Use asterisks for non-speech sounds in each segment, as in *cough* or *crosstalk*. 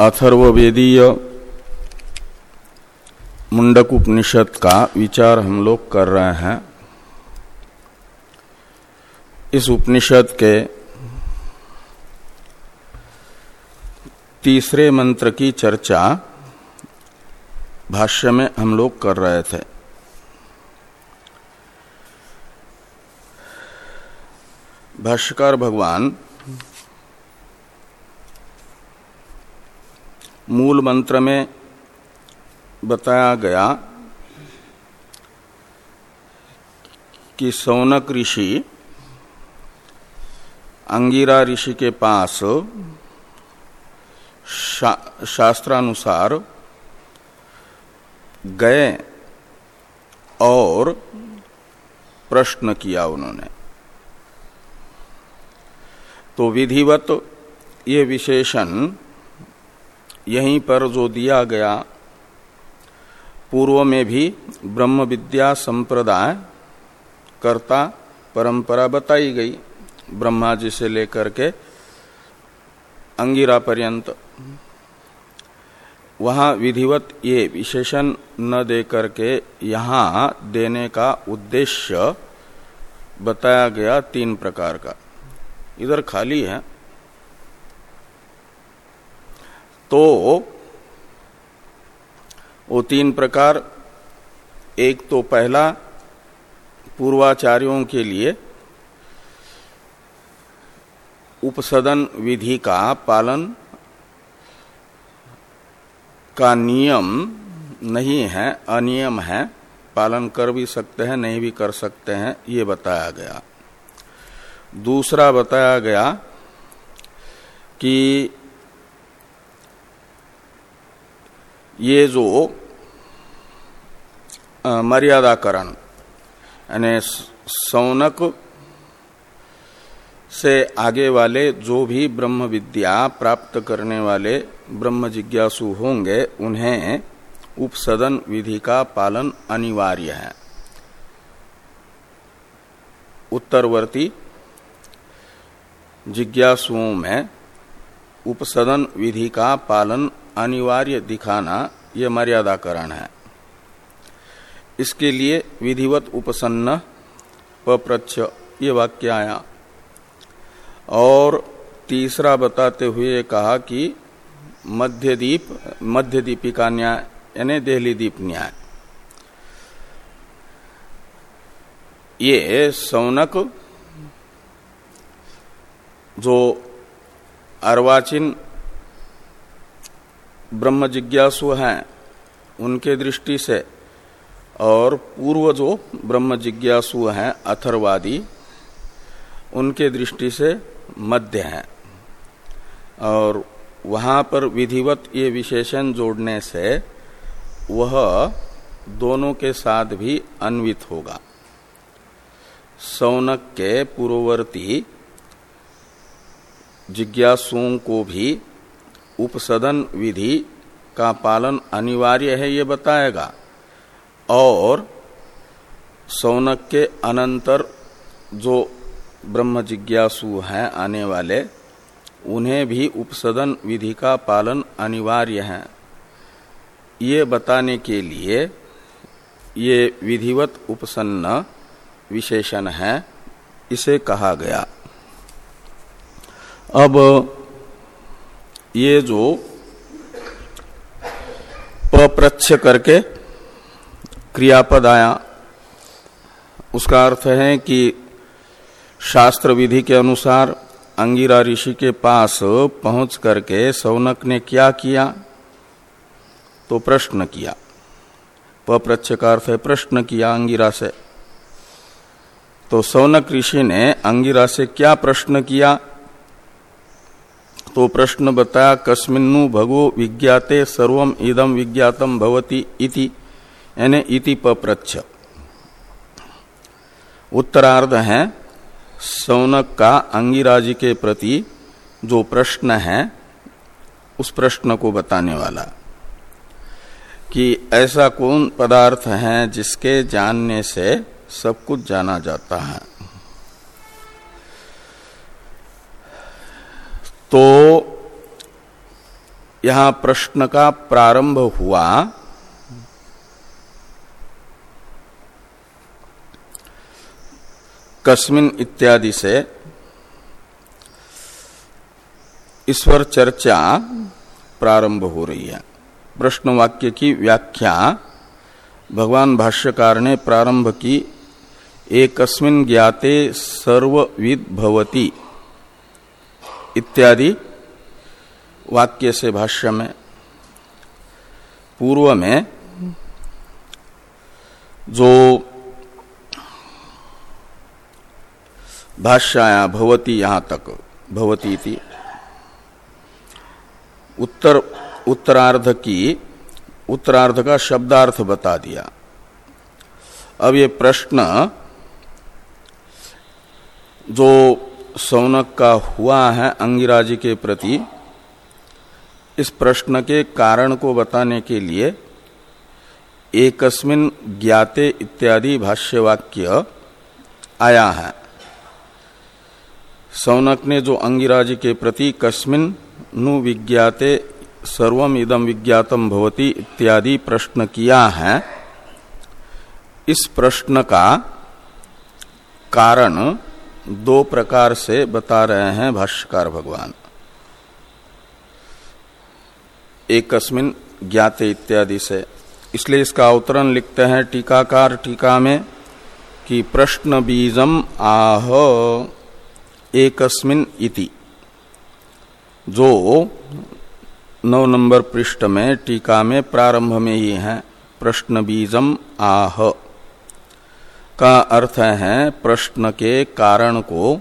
अथर्वेदीय मुंडक उपनिषद का विचार हम लोग कर रहे हैं। इस उपनिषद के तीसरे मंत्र की चर्चा भाष्य में हम लोग कर रहे थे। भाष्यकार भगवान मूल मंत्र में बताया गया कि सौनक ऋषि अंगिरा ऋषि के पास शा, शास्त्रानुसार गए और प्रश्न किया उन्होंने। तो विधिवत ये विशेषण यहीं पर जो दिया गया, पूर्व में भी ब्रह्म विद्या संप्रदाय कर्ता परंपरा बताई गई। ब्रह्मा जी से लेकर के अंगिरा पर्यंत। वहाँ विधिवत ये विशेषण न दे करके यहाँ देने का उद्देश्य बताया गया तीन प्रकार का। इधर खाली है। तो वो तीन प्रकार, एक तो पहला पूर्वाचार्यों के लिए उपसदन विधि का पालन का नियम नहीं है, अनियम है, पालन कर भी सकते हैं, नहीं भी कर सकते हैं, ये बताया गया। दूसरा बताया गया कि ये जो मर्यादाकरण, यानी सौनक से आगे वाले जो भी ब्रह्म विद्या प्राप्त करने वाले ब्रह्म जिज्ञासु होंगे, उन्हें उपसदन विधि का पालन अनिवार्य है। उत्तरवर्ती, जिज्ञासुओं में उपसदन विधि का पालन अनिवार्य दिखाना यह मर्यादाकरण है। इसके लिए विधिवत उपसन्न पप्रच्छ ये वाक्य आया। और तीसरा बताते हुए कहा कि मध्यदीप, मध्यदीपिका न्याय, यानी देहली दीप न्याय। ये सौनक जो अर्वाचीन ब्रह्म जिज्ञासु हैं उनके दृष्टि से, और पूर्व जो ब्रह्म जिज्ञासु हैं अथर्वादी उनके दृष्टि से मध्य हैं। और वहाँ पर विधिवत ये विशेषण जोड़ने से वह दोनों के साथ भी अन्वित होगा। सौनक के पूर्ववर्ती जिज्ञासुओं को भी उपसदन विधि का पालन अनिवार्य है, ये बताएगा। और सौनक के अनंतर जो ब्रह्म जिज्ञासु हैं आने वाले, उन्हें भी उपसदन विधि का पालन अनिवार्य है। ये बताने के लिए ये विधिवत उपसन्न विशेषण है, इसे कहा गया। अब ये जो पप्रच्छ करके क्रियापद आया, उसका अर्थ है कि शास्त्र विधि के अनुसार अंगिरा ऋषि के पास पहुँच करके सौनक ने क्या किया? तो प्रश्न किया। पप्रच्छ का अर्थ है प्रश्न किया अंगिरा से। तो सौनक ऋषि ने अंगिरा से क्या प्रश्न किया? तो प्रश्न बताया कस्मिन्नु भगो विज्ञाते सर्वम इदम विज्ञातम भवती इति। इति पप्रच्छ। उत्तरार्ध है, सौनक का अंगिराजी के प्रति जो प्रश्न है, उस प्रश्न को बताने वाला। कि ऐसा कौन पदार्थ है जिसके जानने से सब कुछ जाना जाता है? तो यहाँ प्रश्न का प्रारंभ हुआ, कस्मिन इत्यादि से ईश्वर चर्चा प्रारंभ हो रही है। प्रश्न वाक्य की व्याख्या, भगवान भाष्यकार ने प्रारंभ की, एकस्मिन ज्ञाते सर्वविद भवती। इत्यादि वाक्य से भाष्य में पूर्व में जो भाष्य आया भवती यहाँ तक, भवती थी उत्तर, उत्तरार्ध की, उत्तरार्ध का शब्दार्थ बता दिया। अब ये प्रश्न जो सौनक का हुआ है अंगिराजी के प्रति, इस प्रश्न के कारण को बताने के लिए, एकस्मिन ज्ञाते इत्यादि भाष्यवाक्य आया है। सौनक ने जो अंगिराज के प्रति कस्मिन नु विज्ञाते सर्वम इदम विज्ञातम भवती इत्यादि प्रश्न किया है, इस प्रश्न का कारण दो प्रकार से बता रहे हैं भाष्यकार भगवान। एकस्मिन ज्ञाते इत्यादि से। इसलिए इसका अवतरण लिखते हैं टीकाकार टीका में कि प्रश्न बीजम आह एकस्मिन इति। जो नौ नंबर पृष्ठ में टीका में प्रारंभ में ही है, प्रश्न बीजम आह। का अर्थ है प्रश्न के कारण को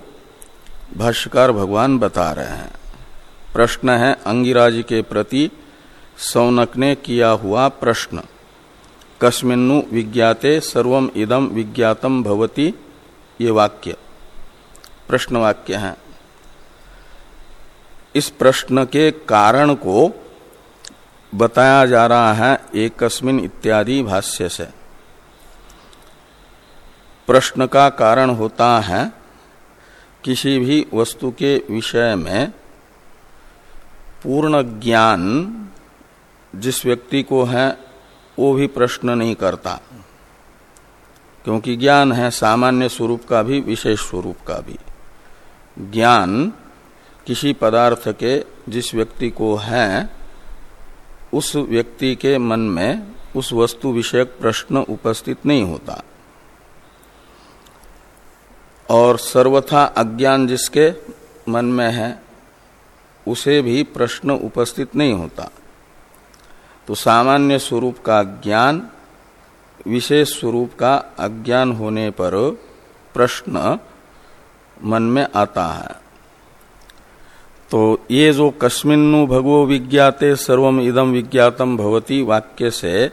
भाष्यकार भगवान बता रहे हैं। प्रश्न है अंगिराज के प्रति सौनक ने किया हुआ प्रश्न। कस्मिन्नु विज्ञाते सर्वम इदम विज्ञातम भवती ये वाक्य। प्रश्न वाक्य है। इस प्रश्न के कारण को बताया जा रहा है एकस्मिन इत्यादि भाष्य से। प्रश्न का कारण होता है किसी भी वस्तु के विषय में पूर्ण ज्ञान जिस व्यक्ति को है, वो भी प्रश्न नहीं करता। क्योंकि ज्ञान है सामान्य स्वरूप का भी, विशेष स्वरूप का भी। ज्ञान किसी पदार्थ के, जिस व्यक्ति को है, उस व्यक्ति के मन में उस वस्तु विषयक प्रश्न उपस्थित नहीं होता। और सर्वथा अज्ञान जिसके मन में है, उसे भी प्रश्न उपस्थित नहीं होता। तो सामान्य स्वरूप का ज्ञान, विशेष स्वरूप का अज्ञान होने पर प्रश्न मन में आता है। तो ये जो कस्मिन्नु भगवो विज्ञाते सर्वम इदम विज्ञातम भवती वाक्य से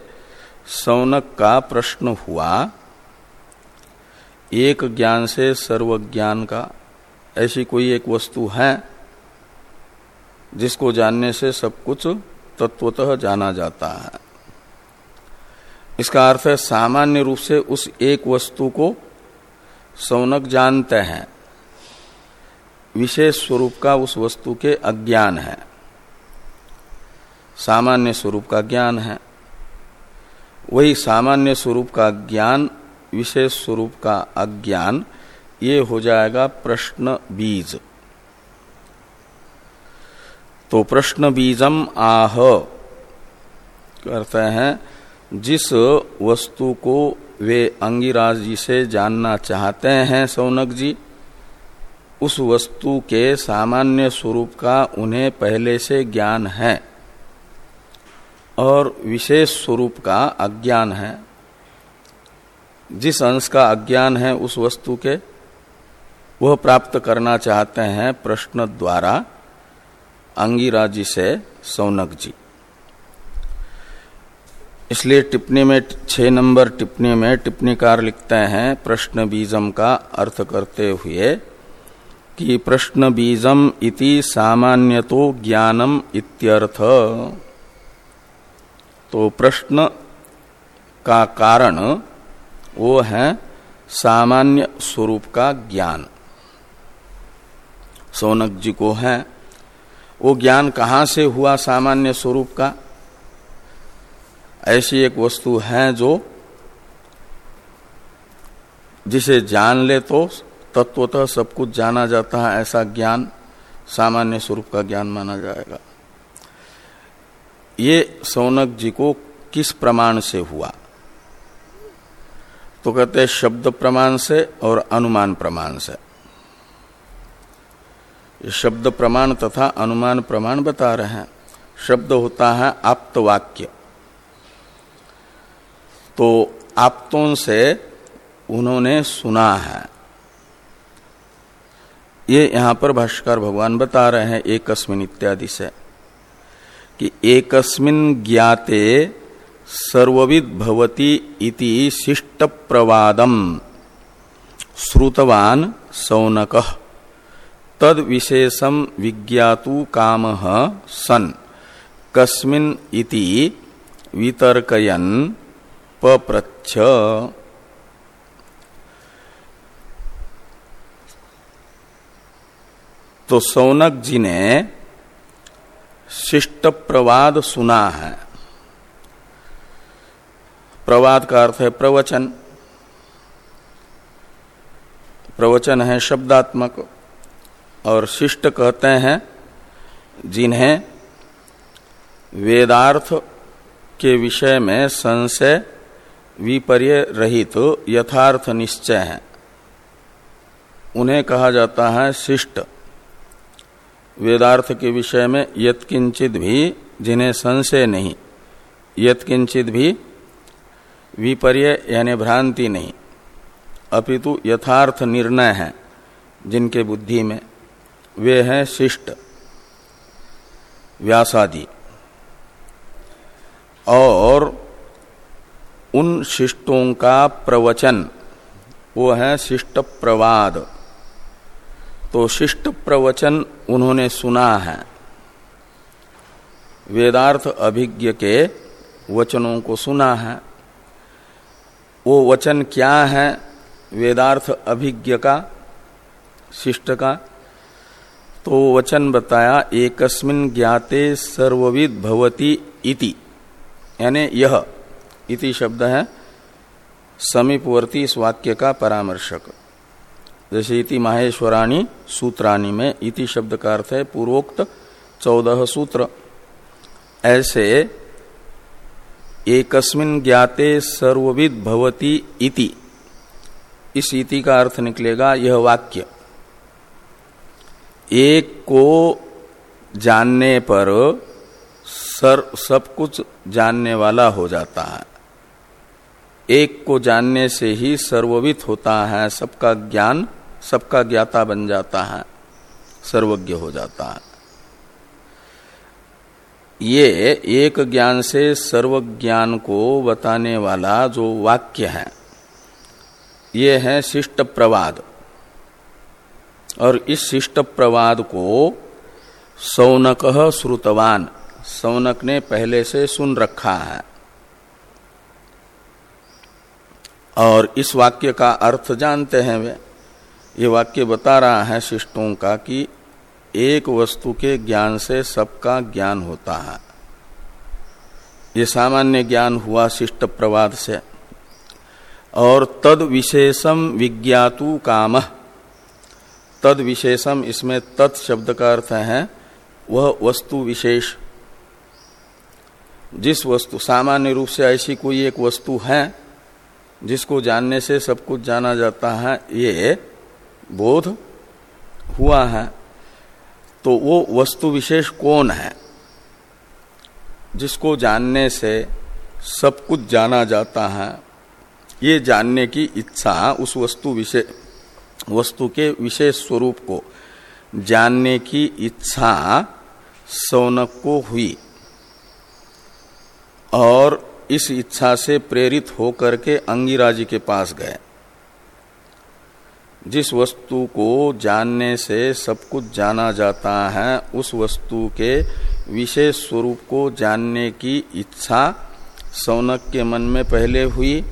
सौनक का प्रश्न हुआ एक ज्ञान से सर्व ज्ञान का ऐसी कोई एक वस्तु है जिसको जानने से सब कुछ तत्वतः जाना जाता है। इसका अर्थ है सामान्य रूप से उस एक वस्तु को सौनक जानते हैं। विशेष स्वरूप का उस वस्तु के अज्ञान है। सामान्य स्वरूप का ज्ञान है। वही सामान्य स्वरूप का ज्ञान विशेष स्वरूप का अज्ञान, ये हो जाएगा प्रश्न बीज। तो प्रश्न बीजम आह। करते हैं, जिस वस्तु को वे अंगिराज जी से जानना चाहते हैं, सौनक जी, उस वस्तु के सामान्य स्वरूप का उन्हें पहले से ज्ञान है और विशेष स्वरूप का अज्ञान है। जिस अंश का अज्ञान है, उस वस्तु के, वह प्राप्त करना चाहते हैं प्रश्न द्वारा अंगिरा जी से सौनक जी। इसलिए टिप्पणी में, छह नंबर टिप्पणी में टिप्पणीकार लिखते हैं, प्रश्न बीजम का अर्थ करते हुए कि प्रश्न बीजम इति सामान्यतो ज्ञानम इत्यर्थ। तो प्रश्न का कारण वो है सामान्य स्वरूप का ज्ञान। सोनक जी को है, वो ज्ञान कहाँ से हुआ सामान्य स्वरूप का? ऐसी एक वस्तु है जो जिसे जान ले तो तत्वतः सब कुछ जाना जाता है, ऐसा ज्ञान, सामान्य स्वरूप का ज्ञान माना जाएगा। ये सौनक जी को किस प्रमाण से हुआ? तो कहते हैं शब्द प्रमाण से और अनुमान प्रमाण से। शब्द प्रमाण तथा अनुमान प्रमाण बता रहे हैं। शब्द होता है आप्त वाक्य तो आप्तों से उन्होंने सुना है। ये यहाँ पर भाष्कर भगवान बता रहे हैं एकस्मिन इत्यादि से कि एकस्मिन ज्ञाते सर्वविद भवति इति शिष्ट प्रवादम श्रुतवान सौनक, तद विशेषम विज्ञातु काम सन। कस्मिन इति वितर्कयन पप्रच्छ। तो सौनक जी ने शिष्ट प्रवाद सुना है। प्रवाद का अर्थ है प्रवचन। प्रवचन है शब्दात्मक और शिष्ट कहते हैं, जिन्हें वेदार्थ के विषय में संशय विपर्य रहित तो यथार्थ निश्चय है। उन्हें कहा जाता है शिष्ट। वेदार्थ के विषय में यत्किंचित भी, जिन्हें संशय नहीं, यत्किंचित भी विपर्य यानी भ्रांति नहीं। अपितु यथार्थ निर्णय है जिनके बुद्धि में। वे हैं शिष्ट। व्यासादि। और उन शिष्टों का प्रवचन, वो है शिष्ट प्रवाद तो शिष्ट प्रवचन उन्होंने सुना है। वेदार्थ अभिज्ञ के वचनों को सुना है। वो वचन क्या है? वेदार्थ अभिज्ञ का, शिष्ट का। तो वचन बताया, एकस्मिन ज्ञाते सर्वविद भवती इति। यानी यह, इति शब्द है, समीपवर्ती इस वाक्य का परामर्शक। जैसे इति माहेश्वराणी सूत्राणी में इति शब्द का अर्थ है पूर्वोक्त चौदह सूत्र। ऐसे एकस्मिन ज्ञाते सर्वविद भवती इति। इस इति का अर्थ निकलेगा यह वाक्य। एक को जानने पर सर, सब कुछ जानने वाला हो जाता है। एक को जानने से ही सर्ववित होता है, सबका ज्ञान, सबका ज्ञाता बन जाता है, सर्वज्ञ हो जाता है। ये एक ज्ञान से सर्व ज्ञान को बताने वाला जो वाक्य है, ये है शिष्ट प्रवाद और इस शिष्ट प्रवाद को सौनक श्रुतवान सौनक ने पहले से सुन रखा है। और इस वाक्य का अर्थ जानते हैं वे। ये वाक्य बता रहा है शिष्टों का कि एक वस्तु के ज्ञान से सबका ज्ञान होता है। ये सामान्य ज्ञान हुआ शिष्ट प्रवाद से। और तद विशेषम विज्ञातु काम। तद विशेषम, इसमें तत् शब्द का अर्थ है, वह वस्तु विशेष। जिस वस्तु, सामान्य रूप से ऐसी कोई एक वस्तु है, जिसको जानने से सब कुछ जाना जाता है, ये बोध हुआ है। तो वो वस्तु विशेष कौन है? जिसको जानने से सब कुछ जाना जाता है, ये जानने की इच्छा उस वस्तु विशेष वस्तु के विशेष स्वरूप को जानने की इच्छा सौनक को हुई और इस इच्छा से प्रेरित होकर के अंगिराजी के पास गए। जिस वस्तु को जानने से सब कुछ जाना जाता है, उस वस्तु के विशेष स्वरूप को जानने की इच्छा सौनक के मन में पहले हुई।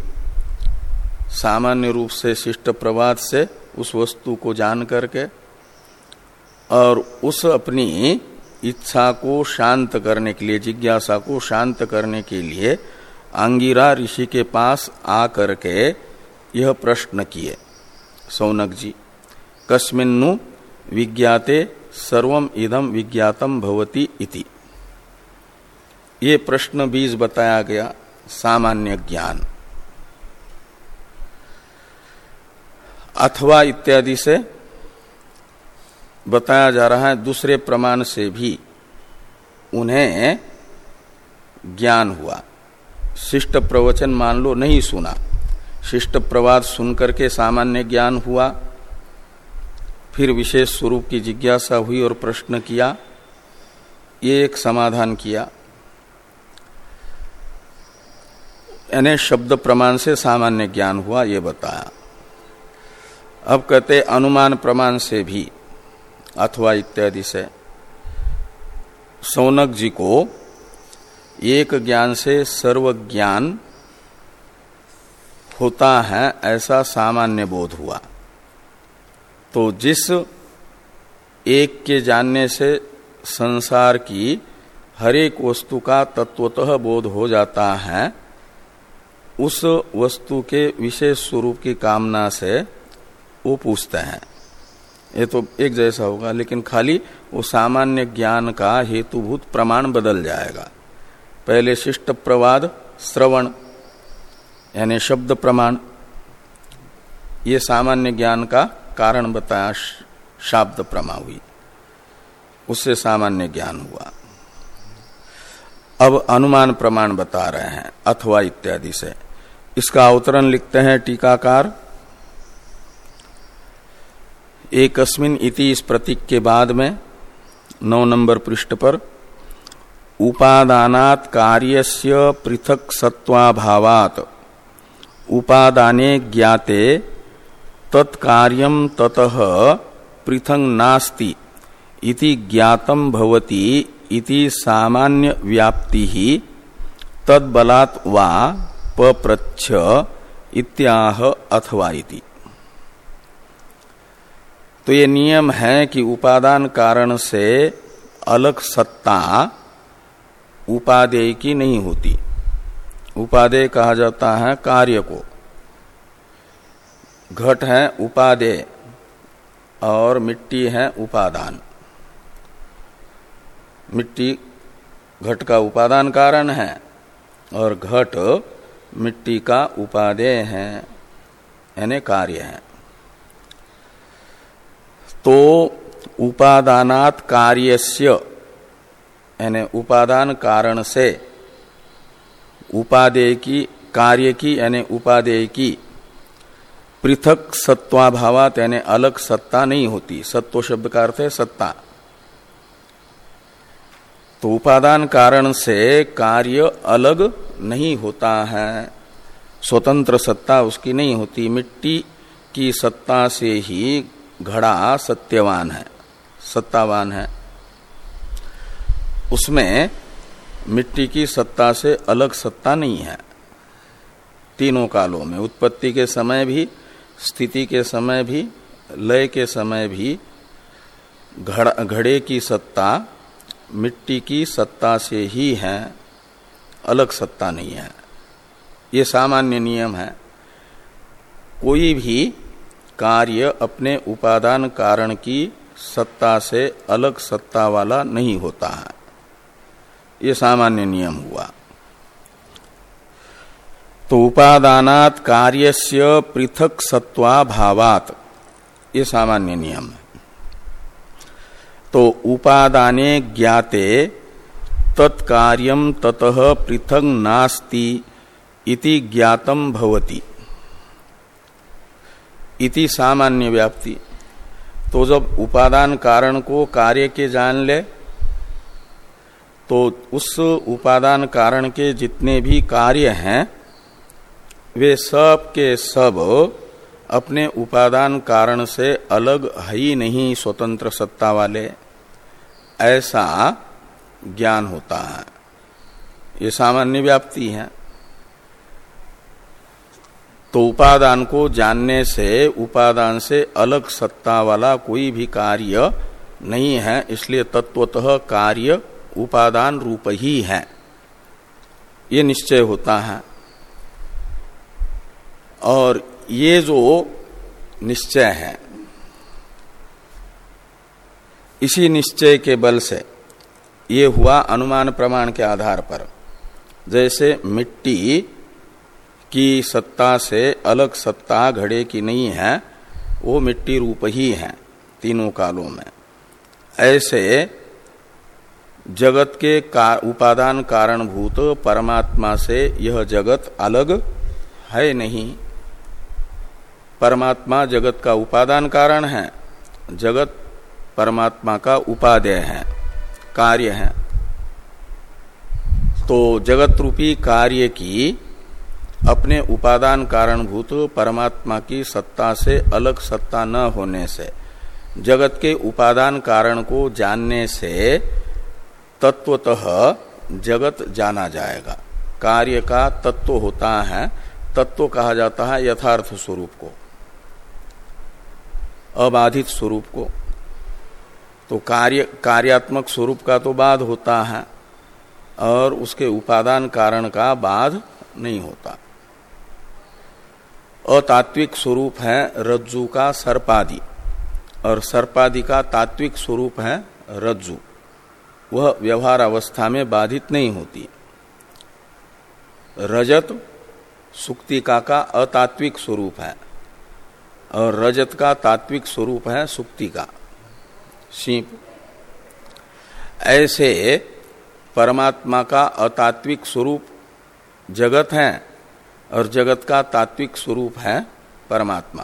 सामान्य रूप से शिष्ट प्रवाद से उस वस्तु को जान करके और उस अपनी इच्छा को शांत करने के लिए, जिज्ञासा को शांत करने के लिए अंगिरा ऋषि के पास आकर के यह प्रश्न किए। सौनक जी। कस्मिन्नु विज्ञाते सर्वम इदम विज्ञातम भवती इति। ये प्रश्न बीज बताया गया, सामान्य ज्ञान। अथवा इत्यादि से बताया जा रहा है, दूसरे प्रमाण से भी उन्हें ज्ञान हुआ। शिष्ट प्रवचन मान लो, नहीं सुना। शिष्ट प्रवाद सुनकर के सामान्य ज्ञान हुआ। फिर विशेष स्वरूप की जिज्ञासा हुई और प्रश्न किया, ये एक समाधान किया। यानी शब्द प्रमाण से सामान्य ज्ञान हुआ, ये बताया। अब कहते, अनुमान प्रमाण से भी, अथवा इत्यादि से। सौनक जी को एक ज्ञान से सर्व ज्ञान होता है, ऐसा सामान्य बोध हुआ। तो जिस एक के जानने से संसार की हर एक वस्तु का तत्वतः बोध हो जाता है, उस वस्तु के विशेष स्वरूप की कामना से वो पूछते हैं। ये तो एक जैसा होगा, लेकिन खाली वो सामान्य ज्ञान का हेतुभूत प्रमाण बदल जाएगा। पहले शिष्ट प्रवाद श्रवण यानी शब्द प्रमाण, ये सामान्य ज्ञान का कारण बताया, शाब्द प्रमा हुई। उससे सामान्य ज्ञान हुआ। अब अनुमान प्रमाण बता रहे हैं, अथवा इत्यादि से। इसका अवतरण लिखते हैं टीकाकार। एकस्मिन इति इस प्रतीक के बाद में, नौ नंबर पृष्ठ पर, उपादानात कार्यस्य पृथक सत्वाभावात उपादाने ज्ञाते तत्कार्यम ततः पृथंग नास्ति। इति ज्ञातम भवति, इति सामान्य व्याप्ति ही तद्बलात् वा पप्रच्छ इत्याह अथवा इति। तो ये नियम है कि उपादान कारण से अलग सत्ता उपादेय की नहीं होती। उपादेय कहा जाता है कार्य को। घट है उपादेय और मिट्टी है उपादान। मिट्टी घट का उपादान कारण है और घट मिट्टी का उपादेय है, यानी कार्य है। तो उपादानात कार्यस्य, यानी उपादान कारण से उपादेय की कार्य की यानी उपादेय की पृथक सत्वाभावात यानी अलग सत्ता नहीं होती। सत्व शब्द का अर्थ है सत्ता। तो उपादान कारण से कार्य अलग नहीं होता है। स्वतंत्र सत्ता उसकी नहीं होती। मिट्टी की सत्ता से ही घड़ा सत्यवान है, सत्तावान है। उसमें मिट्टी की सत्ता से अलग सत्ता नहीं है। तीनों कालों में, उत्पत्ति के समय भी, स्थिति के समय भी, लय के समय भी, घड़े की सत्ता, मिट्टी की सत्ता से ही है, अलग सत्ता नहीं है। ये सामान्य नियम है। कोई भी कार्य अपने उपादान कारण की सत्ता से अलग सत्ता वाला नहीं होता है। ये सामान्य नियम हुआ। तो उपादानात कार्यस्य पृथक सत्वा भावात ये सामान्य नियम है। तो उपादाने ज्ञाते तत्कार्यम ततः पृथक नास्ति इति ज्ञातम भवती। इति सामान्य व्याप्ति। तो जब उपादान कारण को कार्य के जान ले तो उस उपादान कारण के जितने भी कार्य हैं, वे सब के सब अपने उपादान कारण से अलग है ही नहीं स्वतंत्र सत्ता वाले। ऐसा ज्ञान होता है। ये सामान्य व्याप्ति है। तो उपादान को जानने से, उपादान से अलग सत्ता वाला कोई भी कार्य नहीं है, इसलिए तत्वतः कार्य उपादान रूप ही है। ये निश्चय होता है। और ये जो निश्चय है, इसी निश्चय के बल से ये हुआ अनुमान प्रमाण के आधार पर। जैसे मिट्टी की सत्ता से अलग सत्ता घड़े की नहीं है, वो मिट्टी रूप ही है, तीनों कालों में। ऐसे जगत के का, उपादान कारणभूत परमात्मा से यह जगत अलग है नहीं। परमात्मा जगत का उपादान कारण है। जगत परमात्मा का उपादेय है कार्य है। तो जगत रूपी कार्य की अपने उपादान कारणभूत परमात्मा की सत्ता से अलग सत्ता न होने से जगत के उपादान कारण को जानने से तत्वतः जगत जाना जाएगा। कार्य का तत्व होता है, तत्व कहा जाता है यथार्थ स्वरूप को, अबाधित स्वरूप को। तो कार्य, कार्यात्मक स्वरूप का तो बाध होता है, और उसके उपादान कारण का बाध नहीं होता। अतात्विक स्वरूप है रज्जु का सर्पादि, और सर्पादि का तात्विक स्वरूप है रज्जु। वह व्यवहार अवस्था में बाधित नहीं होती। रजत सुक्तिका का अतात्विक स्वरूप है और रजत का तात्विक स्वरूप है सुक्ति का। सीप ऐसे परमात्मा का अतात्विक स्वरूप जगत है और जगत का तात्विक स्वरूप है परमात्मा।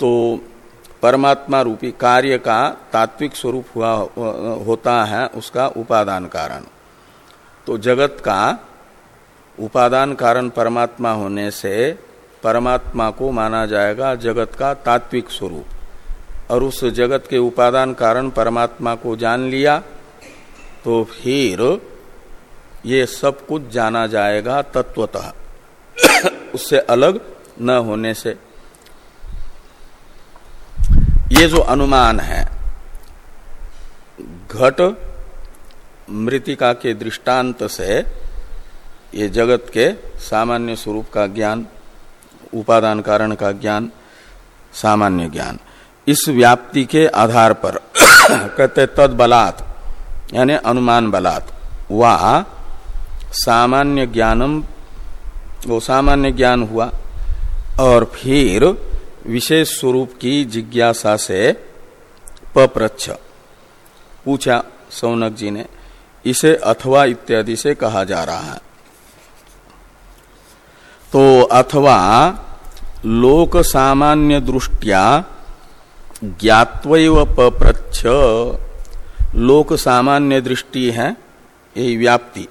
तो परमात्मा रूपी कार्य का तात्विक स्वरूप हुआ, होता है, उसका उपादान कारण। तो जगत का उपादान कारण परमात्मा होने से परमात्मा को माना जाएगा जगत का तात्विक स्वरूप। और उस जगत के उपादान कारण परमात्मा को जान लिया तो फिर ये सब कुछ जाना जाएगा तत्वतः। *coughs* उससे अलग न होने से। ये जो अनुमान है, घट मृतिका के दृष्टांत से ये जगत के सामान्य स्वरूप का ज्ञान, उपादान कारण का ज्ञान, सामान्य ज्ञान, इस व्याप्ति के आधार पर *coughs* कहते तद बलात् यानी अनुमान बलात् वह सामान्य ज्ञानम, वो सामान्य ज्ञान हुआ, और फिर विशेष स्वरूप की जिज्ञासा से पप्रच्छ। पूछा, सौनक जी ने, इसे अथवा इत्यादि से कहा जा रहा है। तो अथवा लोक सामान्य दृष्टिया ज्ञात्व पप्रच्छ। लोक सामान्य दृष्टि है यही व्याप्ति।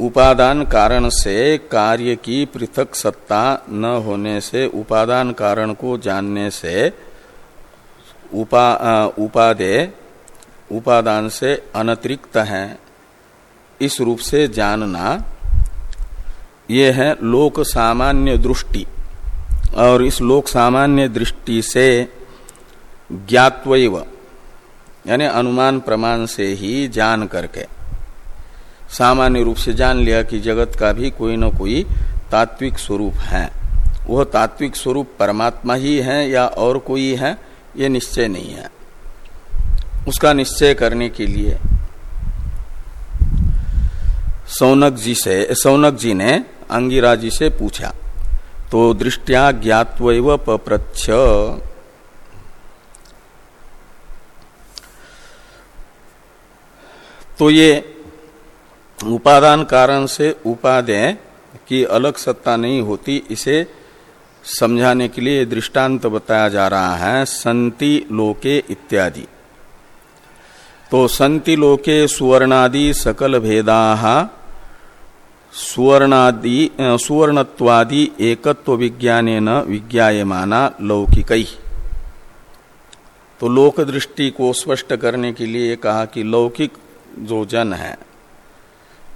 उपादान कारण से कार्य की पृथक सत्ता न होने से, उपादान कारण को जानने से, उपा उपादे, उपादान से अनतिरिक्त है। इस रूप से जानना, ये है लोक सामान्य दृष्टि। और इस लोक सामान्य दृष्टि से ज्ञातव यानी अनुमान प्रमाण से ही जान करके। सामान्य रूप से जान लिया कि जगत का भी कोई न कोई तात्विक स्वरूप है। वह तात्विक स्वरूप परमात्मा ही है या और कोई है, ये निश्चय नहीं है। उसका निश्चय करने के लिए सौनक जी से, सौनक जी ने अंगिरा जी से पूछा तो दृष्टिया ज्ञातव पप्रच्छ? तो ये उपादान कारण से उपादेय की अलग सत्ता नहीं होती, इसे समझाने के लिए दृष्टांत बताया जा रहा है, संति लोके इत्यादि। तो संति लोके सुवर्णादि सकल भेदा सुवर्णादि सुवर्णत्वादि एकत्व विज्ञान न विज्ञायमाना लौकिक। तो लोक दृष्टि को स्पष्ट करने के लिए कहा कि लौकिक जो जन है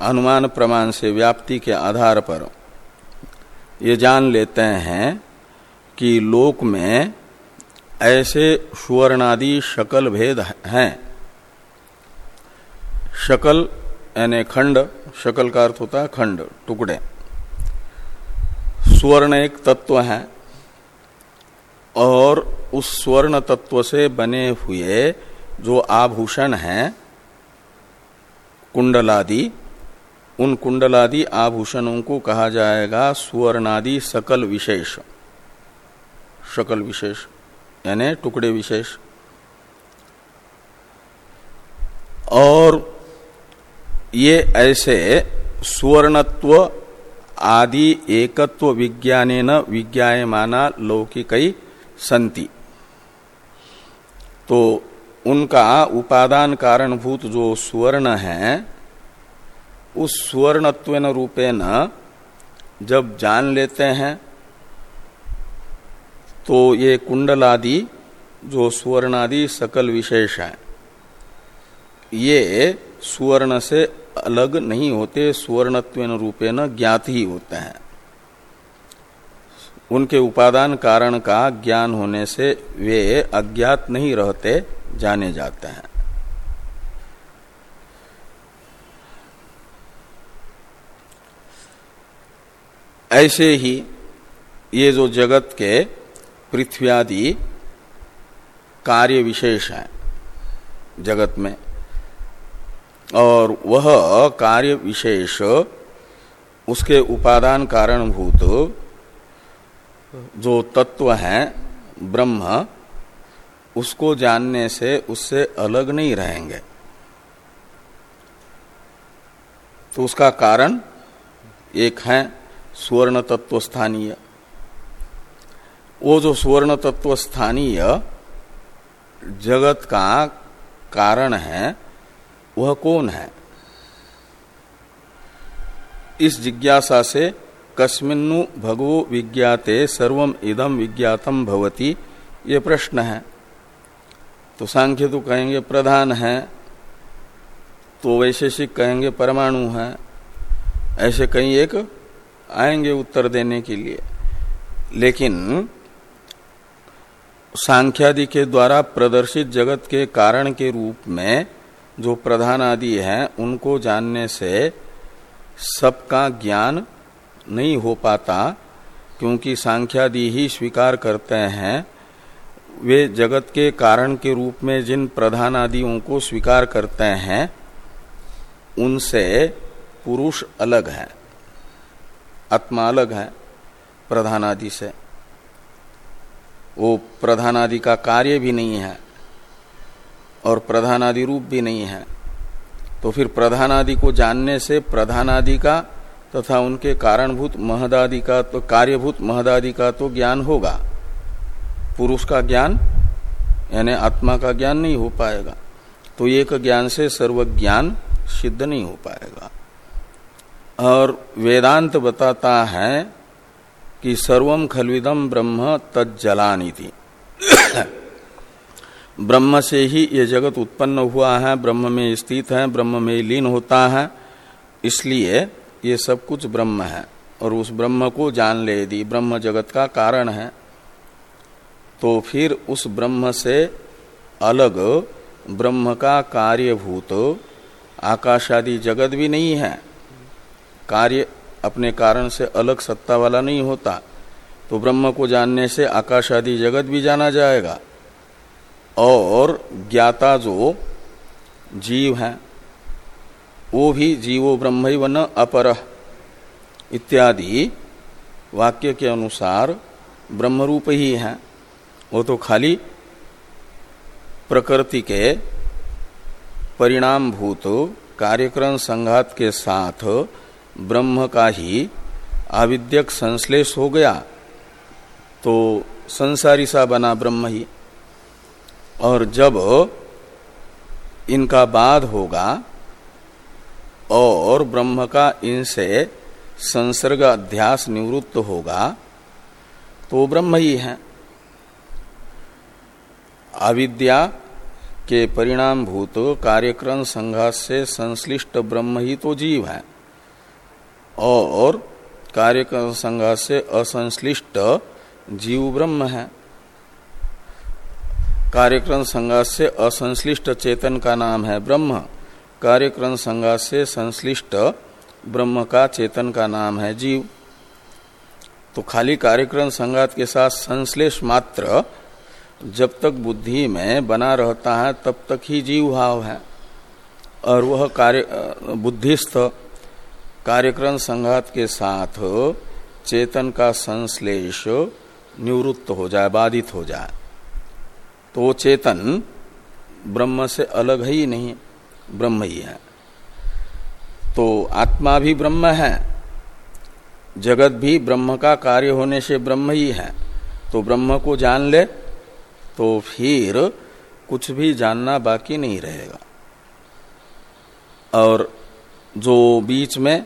अनुमान प्रमाण से व्याप्ति के आधार पर ये जान लेते हैं कि लोक में ऐसे सुवर्णादि शकल भेद हैं। शकल यानी खंड, शकल का अर्थ होता है खंड, टुकड़े। स्वर्ण एक तत्व है और उस स्वर्ण तत्व से बने हुए जो आभूषण हैं, कुंडलादि उन कुंडलादि आभूषणों को कहा जाएगा सुवर्णादि सकल विशेष। सकल विशेष, यानी टुकड़े विशेष। और ये ऐसे सुवर्णत्व आदि एकत्व विज्ञाने विज्ञान विज्ञायमाना लौकिक संति। तो उनका उपादान कारणभूत जो सुवर्ण है उस सुवर्णत्व रूपेण जब जान लेते हैं तो ये कुंडलादि, जो सुवर्णादि सकल विशेष है, ये सुवर्ण से अलग नहीं होते सुवर्णत्व रूपेण ज्ञात ही होते हैं। उनके उपादान कारण का ज्ञान होने से वे अज्ञात नहीं रहते, जाने जाते हैं। ऐसे ही ये जो जगत के पृथ्वी आदि कार्य विशेष है जगत में, और वह कार्य विशेष उसके उपादान कारणभूत जो तत्व है, ब्रह्म, उसको जानने से उससे अलग नहीं रहेंगे। तो उसका कारण एक है सुवर्ण तत्व स्थानीय वो जो सुवर्ण तत्व स्थानीय जगत का कारण है, वह कौन है? इस जिज्ञासा से कस्मिन्नु भगवो विज्ञाते सर्वम इदम विज्ञातम भवती, ये प्रश्न है। तो सांख्य तो कहेंगे प्रधान है तो वैशेषिक कहेंगे परमाणु है। ऐसे कहीं एक आएँगे उत्तर देने के लिए। लेकिन सांख्यादि के द्वारा प्रदर्शित जगत के कारण के रूप में जो प्रधान आदि हैं, उनको जानने से सबका ज्ञान नहीं हो पाता, क्योंकि सांख्यादि ही स्वीकार करते हैं। वे जगत के कारण के रूप में जिन प्रधान आदियों को स्वीकार करते हैं, उनसे पुरुष अलग है। आत्मा अलग है प्रधान आदि से। वो प्रधान आदि का कार्य भी नहीं है और प्रधान आदि रूप भी नहीं है। तो फिर प्रधान आदि को जानने से प्रधान आदि का तथा उनके कारणभूत महदादि का तो कार्यभूत महदादि का तो ज्ञान होगा। पुरुष का ज्ञान, यानी आत्मा का ज्ञान नहीं हो पाएगा। तो एक ज्ञान से सर्व ज्ञान सिद्ध नहीं हो पाएगा। और वेदांत बताता है कि सर्वम खलविदम ब्रह्म तज्जलानी थी ब्रह्म से ही ये जगत उत्पन्न हुआ है, ब्रह्म में स्थित है, ब्रह्म में लीन होता है, इसलिए ये सब कुछ ब्रह्म है। और उस ब्रह्म को जान ले यदि ब्रह्म जगत का कारण है तो फिर उस ब्रह्म से अलग ब्रह्म का कार्यभूत आकाशादि जगत भी नहीं है। कार्य अपने कारण से अलग सत्ता वाला नहीं होता तो ब्रह्म को जानने से आकाश आदि जगत भी जाना जाएगा। और ज्ञाता जो जीव है, वो भी जीवो ब्रह्म व अपर इत्यादि वाक्य के अनुसार ब्रह्मरूप ही है। वो तो खाली प्रकृति के परिणाम भूत कार्यक्रम संघात के साथ ब्रह्म का ही आविद्यक संश्लेष हो गया तो संसारी सा बना ब्रह्म ही। और जब इनका बाद होगा और ब्रह्म का इनसे संसर्ग अध्यास निवृत्त होगा तो ब्रह्म ही है। अविद्या के परिणाम भूत कार्यक्रम संघात से संश्लिष्ट ब्रह्म ही तो जीव है। और कार्य संघात से असंश्लिष्ट जीव ब्रह्म है। कार्यक्रम संघात से असंश्लिष्ट चेतन का नाम है ब्रह्म। कार्यक्रम संघात से संश्लिष्ट ब्रह्म का चेतन का नाम है जीव। तो खाली कार्यक्रम संघात के साथ संश्लेष मात्र जब तक बुद्धि में बना रहता है, तब तक ही जीव भाव है। और वह कार्य बुद्धिस्थ कार्यक्रम संघात के साथ चेतन का संश्लेष निवृत्त हो जाए, बाधित हो जाए। तो चेतन ब्रह्म से अलग ही नहीं, ब्रह्म ही है। तो आत्मा भी ब्रह्म है, जगत भी ब्रह्म का कार्य होने से ब्रह्म ही है। तो ब्रह्म को जान ले तो फिर कुछ भी जानना बाकी नहीं रहेगा। और जो बीच में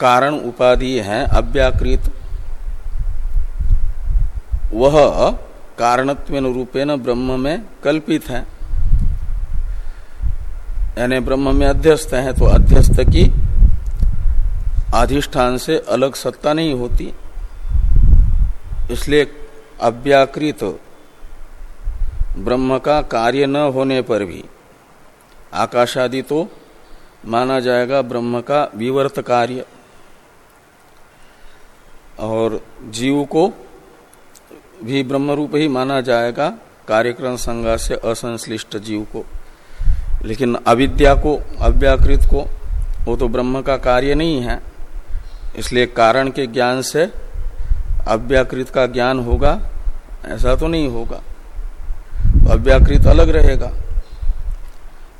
कारण उपाधि है, अव्याकृत। वह कारणत्व रूपेण ब्रह्म में कल्पित है। यानी ब्रह्म में अध्यस्त है तो अध्यस्त की अधिष्ठान से अलग सत्ता नहीं होती। इसलिए अव्याकृत ब्रह्म का कार्य न होने पर भी आकाशादि तो माना जाएगा ब्रह्म का विवर्त कार्य। और जीव को भी ब्रह्म रूप ही माना जाएगा, कार्यक्रम संज्ञा से असंश्लिष्ट जीव को। लेकिन अविद्या को, अव्याकृत को, वो तो ब्रह्म का कार्य नहीं है। इसलिए कारण के ज्ञान से अव्याकृत का ज्ञान होगा, ऐसा तो नहीं होगा। तो अव्याकृत अलग रहेगा।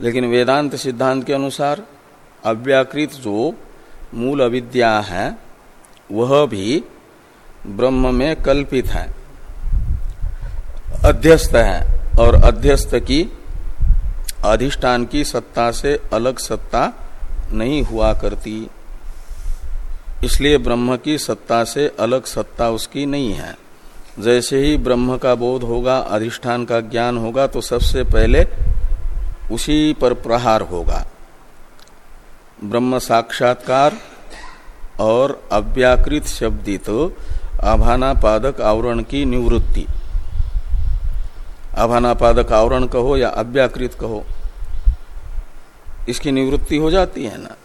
लेकिन वेदांत सिद्धांत के अनुसार अव्याकृत जो मूल अविद्या है, वह भी ब्रह्म में कल्पित है, अध्यस्त है और अध्यस्त की अधिष्ठान की सत्ता से अलग सत्ता नहीं हुआ करती। इसलिए ब्रह्म की सत्ता से अलग सत्ता उसकी नहीं है। जैसे ही ब्रह्म का बोध होगा, अधिष्ठान का ज्ञान होगा तो सबसे पहले उसी पर प्रहार होगा। ब्रह्म साक्षात्कार और अव्याकृत शब्दित आभानापादक आवरण की निवृत्ति। आभानापादक आवरण कहो या अव्याकृत कहो, इसकी निवृत्ति हो जाती है ना।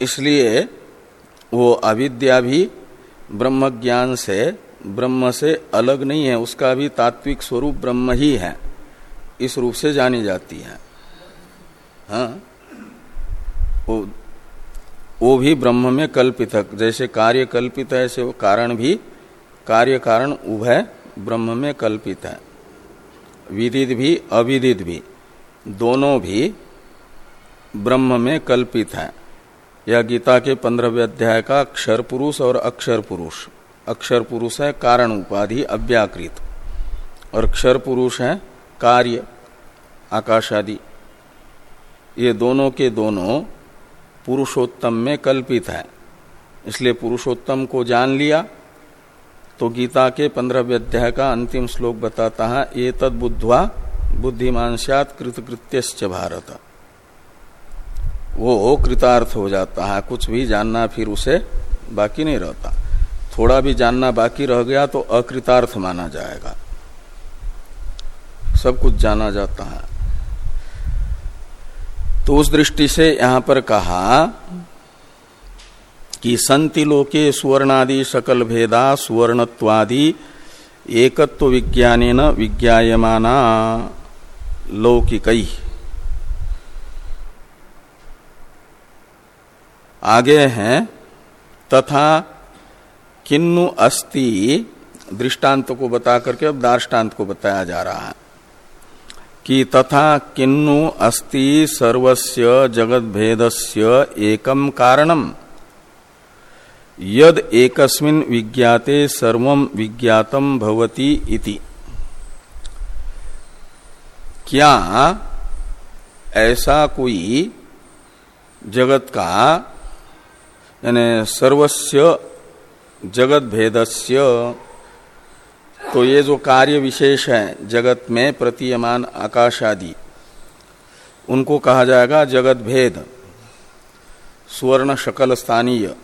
इसलिए वो अविद्या भी ब्रह्म ज्ञान से, ब्रह्म से अलग नहीं है, उसका भी तात्विक स्वरूप ब्रह्म ही है। इस रूप से जानी जाती है। हाँ? वो, वो भी ब्रह्म में कल्पित जैसे कार्य कल्पित है ऐसे वो कारण भी कार्य कारण उभय ब्रह्म में कल्पित है। विदित भी अविदित भी दोनों भी ब्रह्म में कल्पित है। यह गीता के पंद्रहवें अध्याय का अक्षर पुरुष और अक्षर पुरुष। अक्षर पुरुष है कारण उपाधि अव्याकृत। और अक्षर पुरुष है कार्य आकाश आदि ये दोनों के दोनों पुरुषोत्तम में कल्पित है। इसलिए पुरुषोत्तम को जान लिया तो गीता के पंद्रहवें अध्याय का अंतिम श्लोक बताता है ये तद बुद्धवा बुद्धिमान कृतकृत्य भारत। वो कृतार्थ हो जाता है, कुछ भी जानना फिर उसे बाकी नहीं रहता। थोड़ा भी जानना बाकी रह गया तो अकृतार्थ माना जाएगा। सब कुछ जाना जाता है। तो उस दृष्टि से यहाँ पर कहा कि संति लोके सुवर्णादि सकल भेदा सुवर्णत्वादि एकत्व विज्ञान विज्ञायमाना लौकिक। आगे हैं, तथा किन्नु अस्ति, दृष्टांत को बता करके अब दार्टान्त को बताया जा रहा है। कि तथा किन्नु अस्ति सर्वस्य जगत भेदस्य एकम कारणम। यद एकस्मिन विज्ञाते सर्वम विज्ञातम भवति इति। क्या ऐसा कोई जगत का, यानी सर्वस्व जगत भेदस्य तो ये जो कार्य विशेष है जगत में प्रतीयमान आकाश आदि उनको कहा जाएगा जगत भेद, सुवर्ण शकल स्थानीय।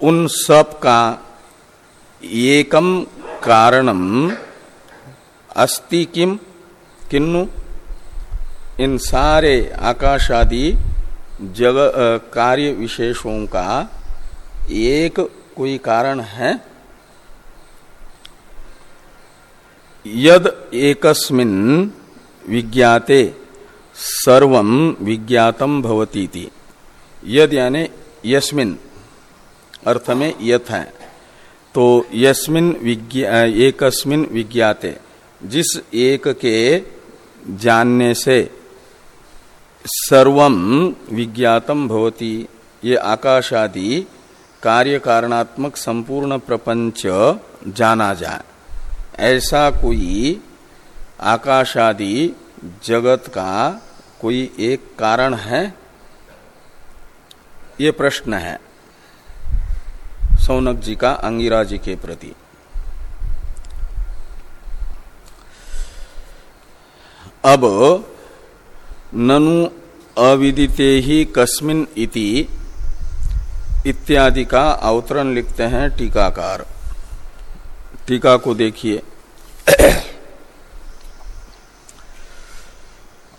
उन सब का एकम कारणम, अस्ति किम, किन्नु, इन सारे आकाशादि जग कार्य विशेषों का एक कोई कारण है? यद एकस्मिन विज्ञाते सर्वम विज्ञातम भवती थी यद यानी यस्मिन अर्थ में यथ है। तो यस्मिन विज्ञा, एकस्मिन विज्ञाते, जिस एक के जानने से सर्वम विज्ञातम भवती, ये आकाशादि कार्य कारणात्मक संपूर्ण प्रपंच जाना जाए। ऐसा कोई आकाशादि जगत का कोई एक कारण है? ये प्रश्न है सौनक जी का अंगिरा जी के प्रति। अब ननु अविदिते ही कस्मिन इति इत्यादि का अवतरण लिखते हैं टीकाकार। टीका को देखिए।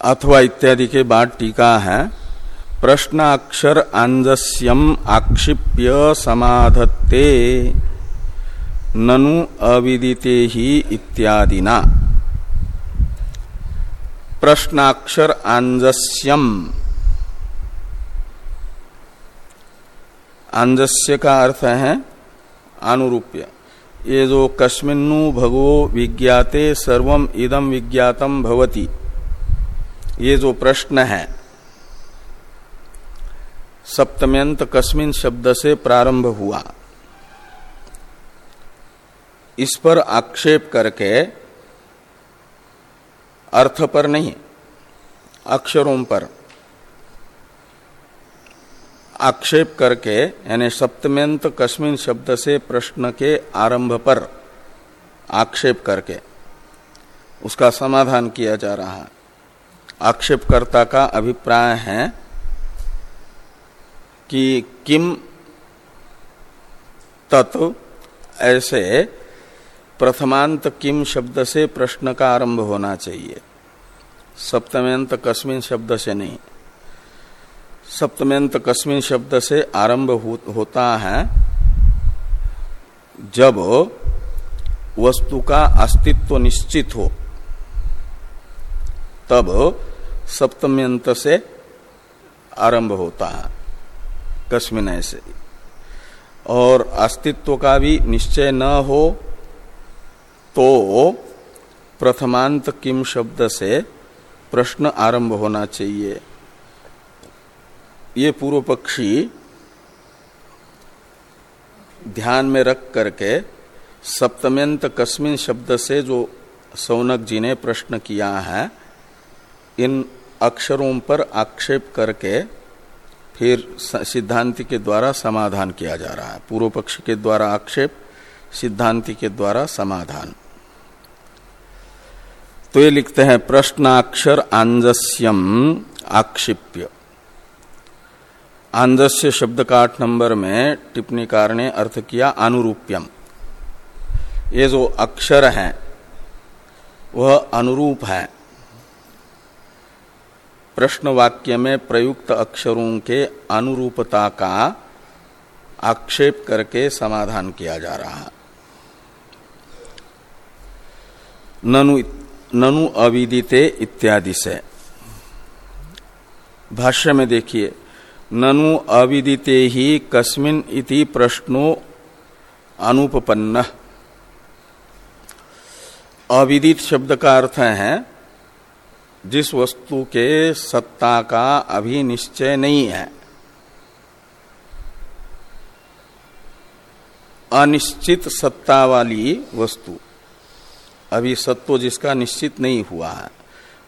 अथवा इत्यादि के बाद टीका है प्रश्नाक्षर आंजस्यम आक्षिप्य समाधत्ते ननु अविदिते ही इत्यादिना। प्रश्नाक्षर आंजस्यम आंजस्य का अर्थ है अनुरूप्य। ये जो कस्मिन्नु भगवो विज्ञाते सर्वम इदम विज्ञातम भवती। ये जो प्रश्न। है सप्तम्यंत कस्मिन शब्द से प्रारंभ हुआ। इस पर आक्षेप करके अर्थ पर नहीं, अक्षरों पर। आक्षेप करके, यानी सप्तम्यंत कस्मिन शब्द से प्रश्न के आरंभ पर आक्षेप करके, उसका समाधान किया जा रहा है। आक्षेपकर्ता का अभिप्राय है कि किम तत्व ऐसे प्रथमांत किम शब्द से प्रश्न का आरंभ होना चाहिए। सप्तम्यंत कस्मिन शब्द से नहीं। सप्तम्यंत कस्मिन शब्द से आरंभ हो, होता है जब वस्तु का अस्तित्व निश्चित हो तब सप्तम्यंत से आरंभ होता है कस्मिन ऐसे। और अस्तित्व का भी निश्चय न हो तो प्रथमांत किम शब्द से प्रश्न आरंभ होना चाहिए। ये पूर्व पक्षी ध्यान में रख करके सप्तम्यंत कस्मिन शब्द से जो सौनक जी ने प्रश्न किया है, इन अक्षरों पर आक्षेप करके फिर सिद्धांति के द्वारा समाधान किया जा रहा है। पूर्व पक्ष के द्वारा आक्षेप, सिद्धांति के द्वारा समाधान। तो ये लिखते हैं, प्रश्नाक्षर आंजस्यम आक्षिप्य। आंदस्य शब्द का आठ नंबर में टिप्पणीकार ने अर्थ किया अनुरूप्यम। ये जो अक्षर है, वह अनुरूप है। प्रश्न वाक्य में प्रयुक्त अक्षरों के अनुरूपता का आक्षेप करके समाधान किया जा रहा। है ननु ननु अविदिते इत्यादि से। भाष्य में देखिए ननु अविदिते ही कस्मिन इति प्रश्नो अनुपन्न अविदित शब्द का अर्थ है, जिस वस्तु के सत्ता का अभी निश्चय नहीं है। अनिश्चित सत्ता वाली वस्तु। अभी सत्व जिसका निश्चित नहीं हुआ है।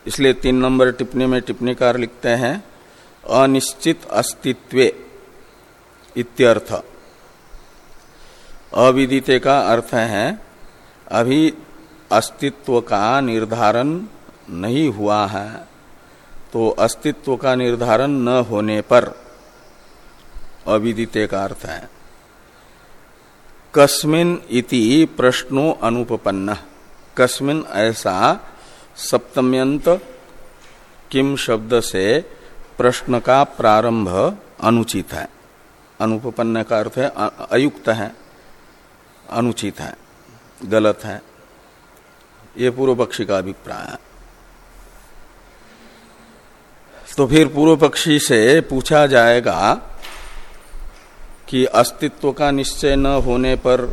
इसलिए तीन नंबर टिप्पणी में टिप्पणीकार लिखते हैं अनिश्चित अस्तित्व इत्यर्थ। अविदिते का अर्थ है, अभी अस्तित्व का निर्धारण नहीं हुआ है तो अस्तित्व का निर्धारण न होने पर अविदिते का अर्थ है। कस्मिन इति प्रश्नो अनुपपन्न। कस्मिन ऐसा सप्तम्यंत किम शब्द से प्रश्न का प्रारंभ अनुचित है। अनुपन्न का अर्थ है अयुक्त है, अनुचित है, गलत है। ये पूर्व पक्षी का अभिप्राय है। तो फिर पूर्व पक्षी से पूछा जाएगा कि अस्तित्व का निश्चय न होने पर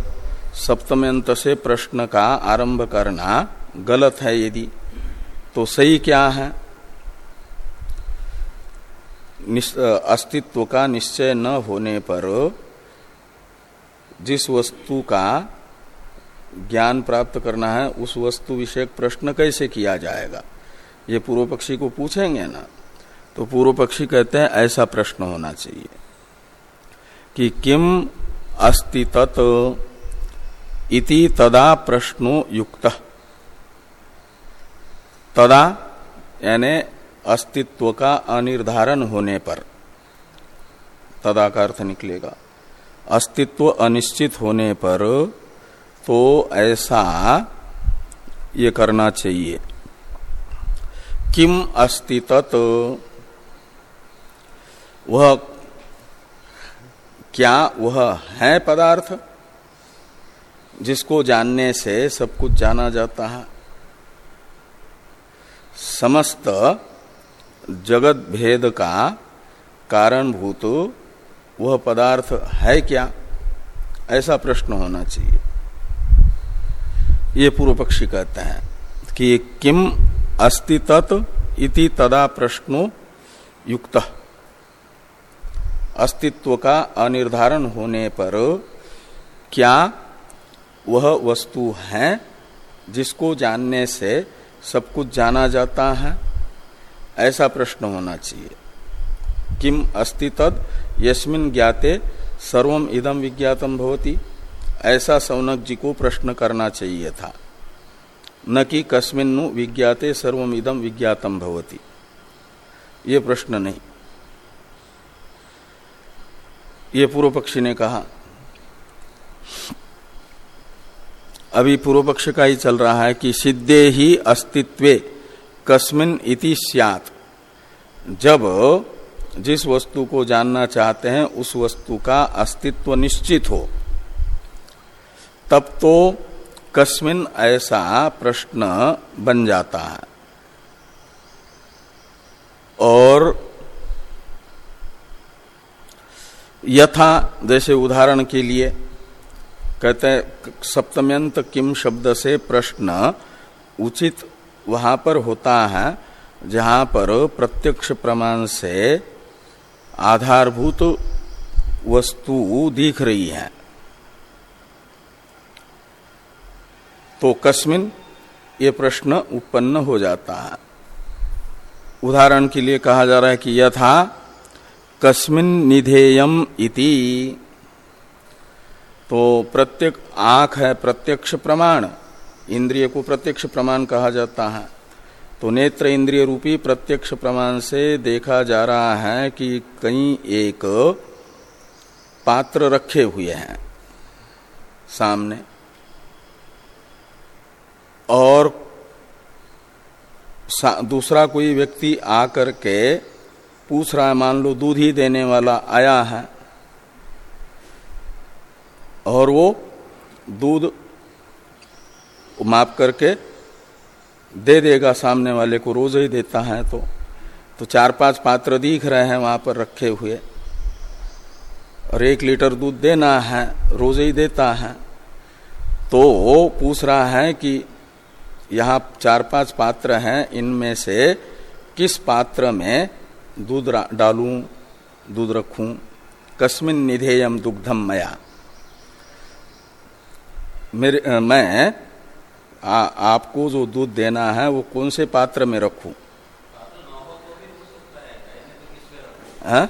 सप्तम्यंत से प्रश्न का आरंभ करना गलत है यदि तो सही क्या है? अस्तित्व का निश्चय न होने पर जिस वस्तु का ज्ञान प्राप्त करना है, उस वस्तु विषयक प्रश्न कैसे किया जाएगा? ये पूर्व पक्षी को पूछेंगे ना? तो पूर्व पक्षी कहते हैं, ऐसा प्रश्न होना चाहिए कि किम अस्ति तत् इति तदा प्रश्नो युक्त। तदा, यानी अस्तित्व का अनिर्धारण होने पर। तदा का अर्थ निकलेगा। अस्तित्व अनिश्चित होने पर तो ऐसा ये करना चाहिए। किम अस्ति तत् वह क्या वह है पदार्थ? जिसको जानने से सब कुछ जाना जाता है। समस्त जगत भेद का कारणभूत, वह पदार्थ है क्या? ऐसा प्रश्न होना चाहिए। ये पूर्व पक्षी कहते हैं कि किम अस्ति तत् इति तदा प्रश्नो युक्त। अस्तित्व का अनिर्धारण होने पर क्या वह वस्तु है जिसको जानने से सब कुछ जाना जाता है? ऐसा प्रश्न होना चाहिए। किम अस्ति तद? यस्मिन ज्ञाते सर्वम इदम विज्ञातम भवती। ऐसा सौनक जी को प्रश्न करना चाहिए था। न कि कस्मिन्नु विज्ञाते सर्वम इदम विज्ञातम भवती। ये प्रश्न नहीं। ये पूर्व पक्षी ने कहा, अभी पूर्व पक्ष का ही चल रहा है कि सिद्धे ही अस्तित्वे कस्मिन इति सियात। जब जिस वस्तु को जानना चाहते हैं, उस वस्तु का अस्तित्व निश्चित हो। तब तो कस्मिन ऐसा प्रश्न बन जाता है। और यथा, जैसे उदाहरण के लिए, कहते हैं, सप्तम्यंत किम शब्द से प्रश्न उचित वहाँ पर होता है, जहाँ पर प्रत्यक्ष प्रमाण से आधारभूत वस्तु दिख रही है। तो कस्मिन ये प्रश्न उत्पन्न हो जाता है। उदाहरण के लिए कहा जा रहा है कि यथा कस्मिन निधेयम इति। तो प्रत्येक आँख है, प्रत्यक्ष प्रमाण। इंद्रिय को प्रत्यक्ष प्रमाण कहा जाता है। तो नेत्र इंद्रिय रूपी प्रत्यक्ष प्रमाण से देखा जा रहा है कि कहीं एक पात्र रखे हुए हैं सामने। और दूसरा कोई व्यक्ति आकर के पूछ रहा है, मान लो दूध ही देने वाला आया है, और वो दूध माप करके दे देगा, सामने वाले को रोज ही देता है तो तो चार पाँच पात्र दिख रहे हैं वहाँ पर रखे हुए। और एक लीटर दूध देना है, रोज ही देता है। तो वो पूछ रहा है कि यहाँ चार पाँच पात्र हैं, इनमें से किस पात्र में दूध डालूं, दूध रखूँ? कस्मिन निधेयम दुग्धम मया। मेरे मैं आ, आपको जो दूध देना है वो कौन से पात्र में रखूँ? हाँ?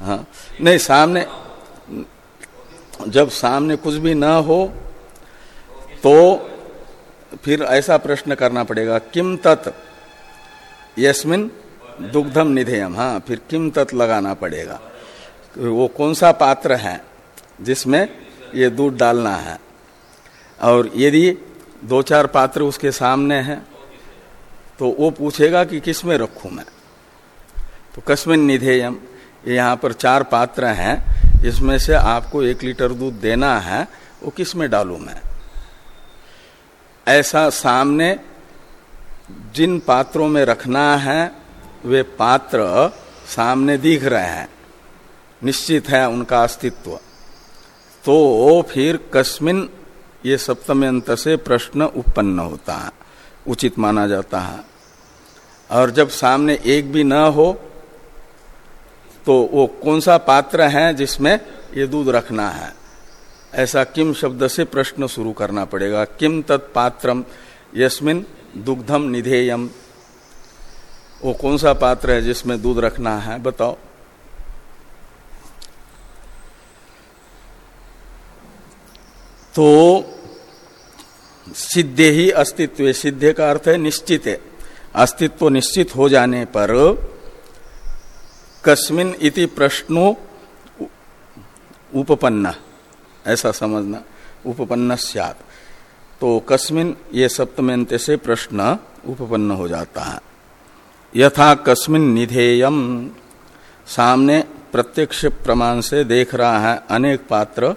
हाँ। नहीं सामने जब सामने कुछ भी ना हो तो फिर ऐसा प्रश्न करना पड़ेगा किम तत्? यस्मिन दुग्धम निधेयम हाँ फिर किम तत् लगाना पड़ेगा? वो कौन सा पात्र है जिसमें ये दूध डालना है? और यदि दो चार पात्र उसके सामने हैं तो वो पूछेगा कि किसमें रखूँ मैं? तो कस्मिन निधेयम यहाँ पर चार पात्र हैं, इसमें से आपको एक लीटर दूध देना है, वो किसमें डालू मैं? ऐसा सामने जिन पात्रों में रखना है, वे पात्र सामने दिख रहे हैं, निश्चित है उनका अस्तित्व। तो फिर कस्मिन ये सप्तम अंत से प्रश्न उत्पन्न होता है, उचित माना जाता है। और जब सामने एक भी न हो तो वो कौन सा पात्र है जिसमें ये दूध रखना है? ऐसा किम शब्द से प्रश्न शुरू करना पड़ेगा। किम तत्पात्रम, यस्मिन दुग्धम निधेयम। वो कौन सा पात्र है जिसमें दूध रखना है, बताओ। तो सिद्धे ही अस्तित्व, सिद्धे का अर्थ है निश्चित है। अस्तित्व निश्चित हो जाने पर कस्मिन इति प्रश्नो उपपन्न, ऐसा समझना, उपपन्न सियात। तो कस्मिन ये सप्तमेंत से प्रश्न उपपन्न हो जाता है। यथा कस्मिन निधेयम, सामने प्रत्यक्ष प्रमाण से देख रहा है अनेक पात्र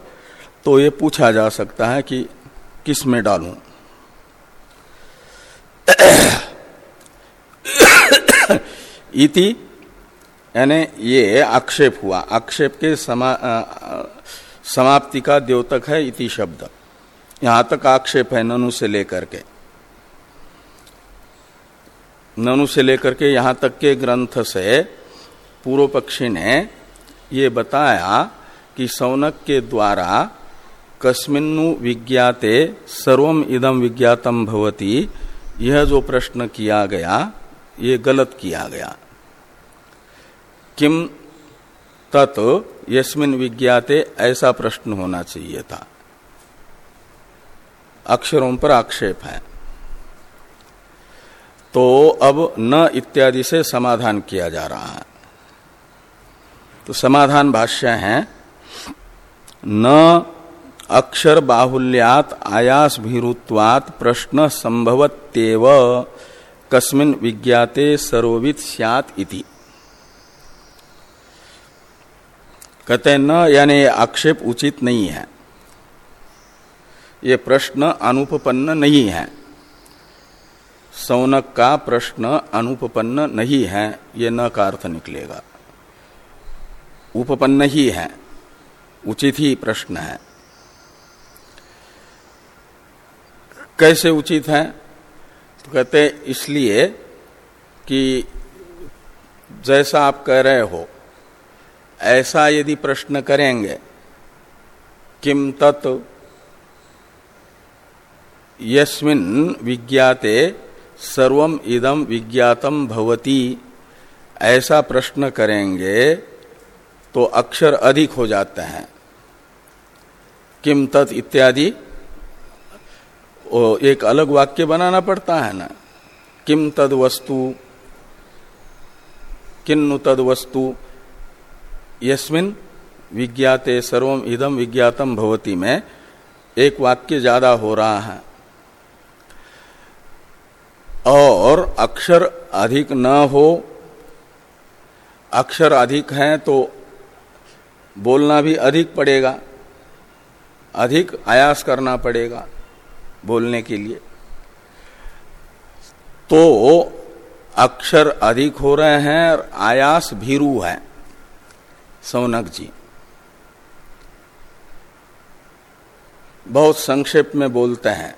तो ये पूछा जा सकता है कि किसमें डालूं? इति यानी ये आक्षेप हुआ। आक्षेप के समा, समाप्ति का द्योतक है इति शब्द। यहाँ तक आक्षेप है ननु से लेकर के। ननु से लेकर के यहाँ तक के ग्रंथ से पूर्व पक्षी ने ये बताया कि सौनक के द्वारा कस्मिन्नु विज्ञाते सर्वम इदम विज्ञातम भवती। यह जो प्रश्न किया गया, ये गलत किया गया। किम तत् यस्मिन विज्ञाते ऐसा प्रश्न होना चाहिए था। अक्षरों पर आक्षेप है। तो अब न इत्यादि से समाधान किया जा रहा है। तो समाधान भाष्य है, न अक्षर बाहुल्यात आयास भीरुत्वात प्रश्न संभवत्येव। कस्मिन विज्ञाते सरोवित सियात इति। कहते न यानी आक्षेप उचित नहीं है। ये प्रश्न अनुपपन्न नहीं है। सौनक का प्रश्न अनुपपन्न नहीं है, ये न का अर्थ निकलेगा। उपपन्न ही है, उचित ही प्रश्न है। कैसे उचित है? तो कहते हैं, इसलिए कि जैसा आप कह रहे हो, ऐसा यदि प्रश्न करेंगे किम तत् यस्मिन विज्ञाते, सर्वम इदम विज्ञातम भवती, ऐसा प्रश्न करेंगे तो अक्षर अधिक हो जाते हैं। किम तत् इत्यादि एक अलग वाक्य बनाना पड़ता है ना? किम तद वस्तु? किन्नु तद वस्तु? यस्मिन विज्ञाते सर्वम इदम विज्ञातम भवती में। एक वाक्य ज़्यादा हो रहा है। और अक्षर अधिक न हो, अक्षर अधिक है तो बोलना भी अधिक पड़ेगा, अधिक आयास करना पड़ेगा। बोलने के लिए। तो अक्षर अधिक हो रहे हैं और आयास भीरू है। सौनक जी। बहुत संक्षेप में बोलते हैं,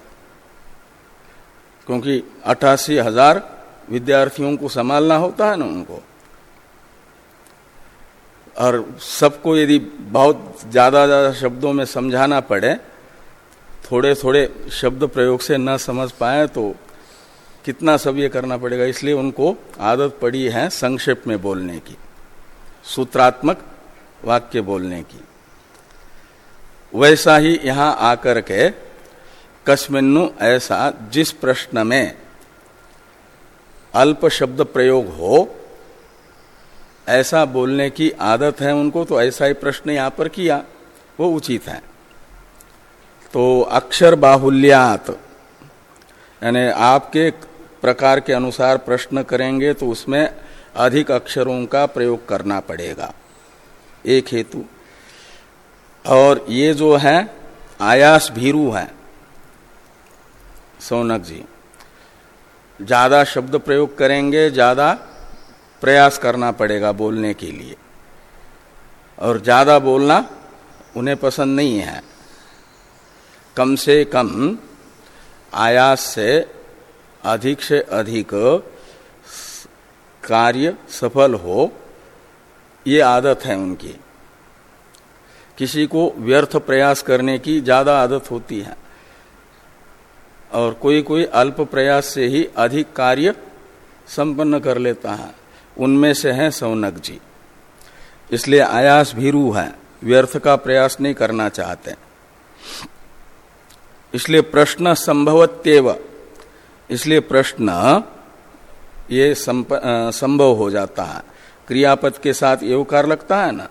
क्योंकि अठासी हज़ार विद्यार्थियों को संभालना होता है ना उनको। और सबको यदि बहुत ज़्यादा ज़्यादा शब्दों में समझाना पड़े थोड़े थोड़े शब्द प्रयोग से न समझ पाए तो कितना सब ये करना पड़ेगा, इसलिए उनको आदत पड़ी है संक्षेप में बोलने की, सूत्रात्मक वाक्य बोलने की। वैसा ही यहाँ आकर के कस्मिन्नु ऐसा जिस प्रश्न में अल्प शब्द प्रयोग हो, ऐसा बोलने की आदत है उनको तो ऐसा ही प्रश्न यहाँ पर किया, वो उचित है। तो अक्षर बाहुल्यात, यानी आपके प्रकार के अनुसार प्रश्न करेंगे तो उसमें अधिक अक्षरों का प्रयोग करना पड़ेगा। एक हेतु। और ये जो है, आयास भीरु है। सोनक जी, ज़्यादा शब्द प्रयोग करेंगे, ज़्यादा प्रयास करना पड़ेगा बोलने के लिए। और ज़्यादा बोलना उन्हें पसंद नहीं है। कम से कम आयास से अधिक से अधिक कार्य सफल हो, ये आदत है उनकी। किसी को व्यर्थ प्रयास करने की ज़्यादा आदत होती है और कोई कोई अल्प प्रयास से ही अधिक कार्य संपन्न कर लेता है। उनमें से है सौनक जी। इसलिए आयास भीरू है, व्यर्थ का प्रयास नहीं करना चाहते। इसलिए प्रश्न संभवत्यव। इसलिए प्रश्न ये संभव हो जाता है। क्रियापद के साथ एवकार लगता है ना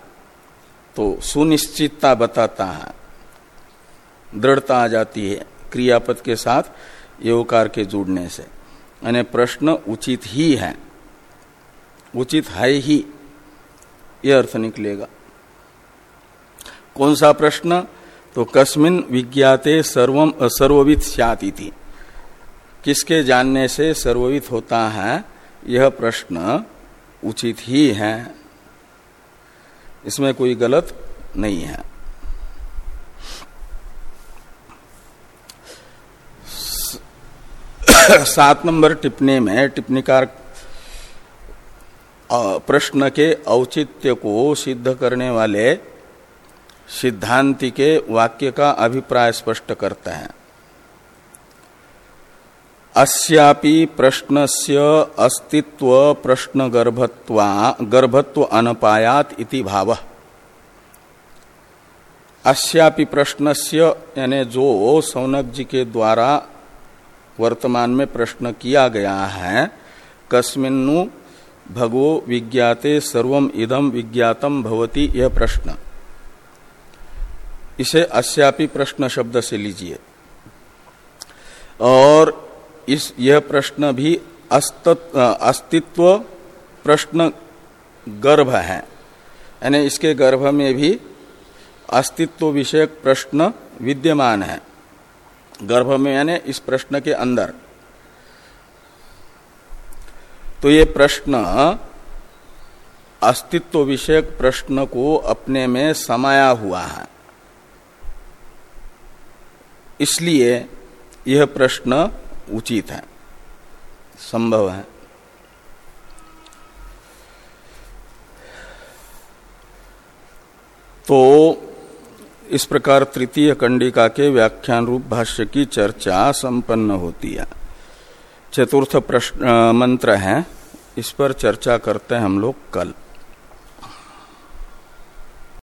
तो सुनिश्चितता बताता है। दृढ़ता आ जाती है क्रियापद के साथ एवकार के जुड़ने से। यानी प्रश्न उचित ही है। उचित है ही। यह अर्थ निकलेगा। कौन सा प्रश्न? तो कस्मिन विज्ञाते सर्वम स्याति थी किसके जानने से सर्ववित होता है? यह प्रश्न उचित ही है। इसमें कोई गलत नहीं है। सात नंबर टिप्पणी में टिप्पणीकार प्रश्न के औचित्य को सिद्ध करने वाले सिद्धांति के वाक्य का अभिप्राय स्पष्ट करते हैं। अस्यापि प्रश्नस्य अस्तित्व प्रश्न गर्भत्वा, गर्भत्व अनपायात इति भाव। अस्यापि प्रश्नस्य, यानी जो सौनक जी के द्वारा वर्तमान में प्रश्न किया गया है, कस्मिन्नु भगवो विज्ञाते सर्वम इदम विज्ञातम भवती यह प्रश्न। इसे अस्यापि प्रश्न शब्द से लीजिए। और इस, यह प्रश्न भी अस्तित्व प्रश्न गर्भ है। यानी इसके गर्भ में भी अस्तित्व विषयक प्रश्न विद्यमान है। गर्भ में यानी इस प्रश्न के अंदर। तो ये प्रश्न अस्तित्व विषयक प्रश्न को अपने में समाया हुआ है। इसलिए यह प्रश्न उचित है, संभव है। तो इस प्रकार तृतीय कंडिका के व्याख्यान रूप भाष्य की चर्चा संपन्न होती है। चतुर्थ प्रश्न मंत्र है, इस पर चर्चा करते हैं हम लोग कल।